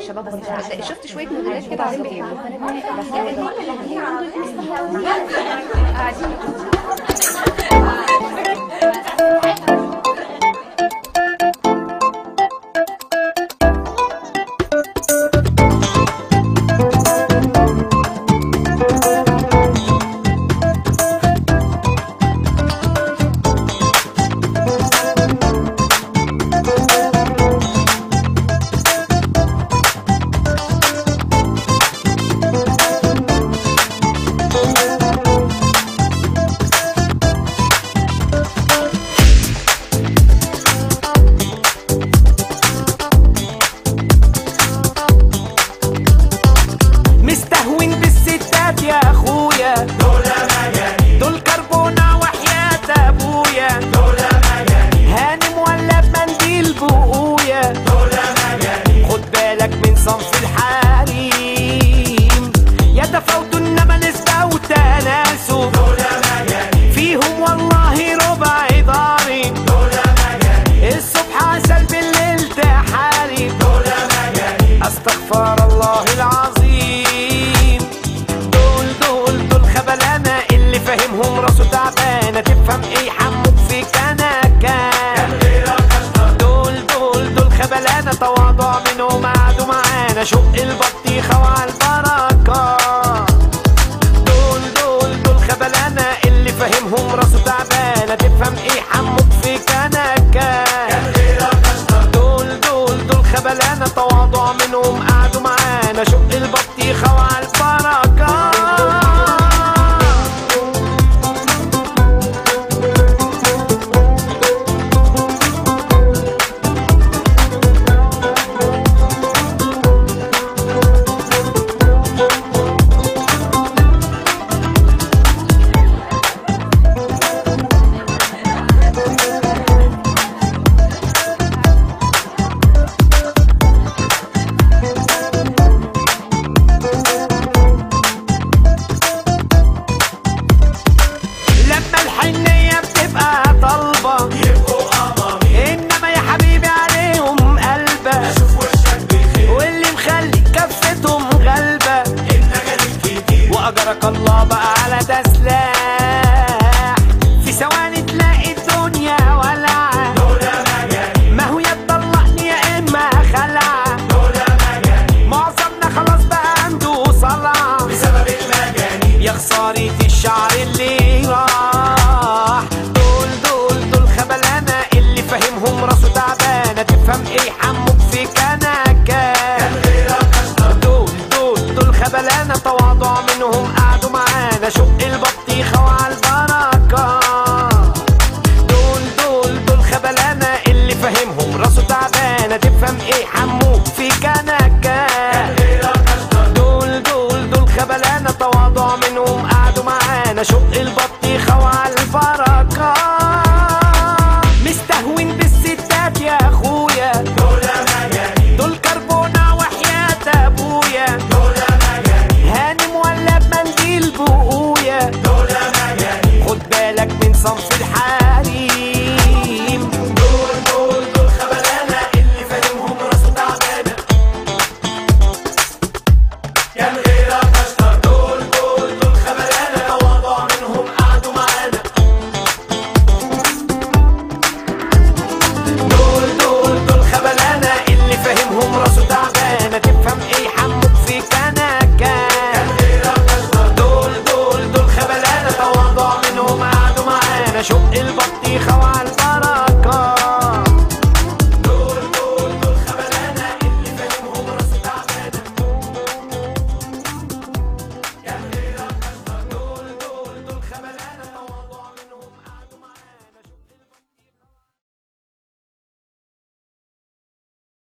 شباب شفت شوية موديلات كده على الفيديو مستهون إيه حموك في كنكة دول دول دول خبلانة تواضع منهم قعدوا معانا. شق البطيخة وعلى البركة. دول دول دول خبلانة اللي فاهمهم راسه تعبانة. تفهم إيه حموك في كنكة دول دول دول خبلانة تواضع منهم قعدوا معانا. شق البطيخة وعلى البركة. خسارة الشعر اللي راح. دول دول دول خبلانة اللي فاهمهم راسه تعبانة. تفهم إيه حموك في كنكة. دول دول دول خبلانة تواضع منهم قعدوا معانا. شق البطيخة وعلى البركة. دول دول دول خبلانة اللي فاهمهم راسه تعبانة. تفهم إيه شق البطيخة وعلى الفركة. مستهون بالستات يا أخويا. دول مجانين دول كربونة وحياة أبويا. دول مجانين هاني مولى بمنديل بقويا. دول مجانين خد بالك من صنف الحريم. دول دول دول خبلانة اللي فاهمهم راسه تعبانة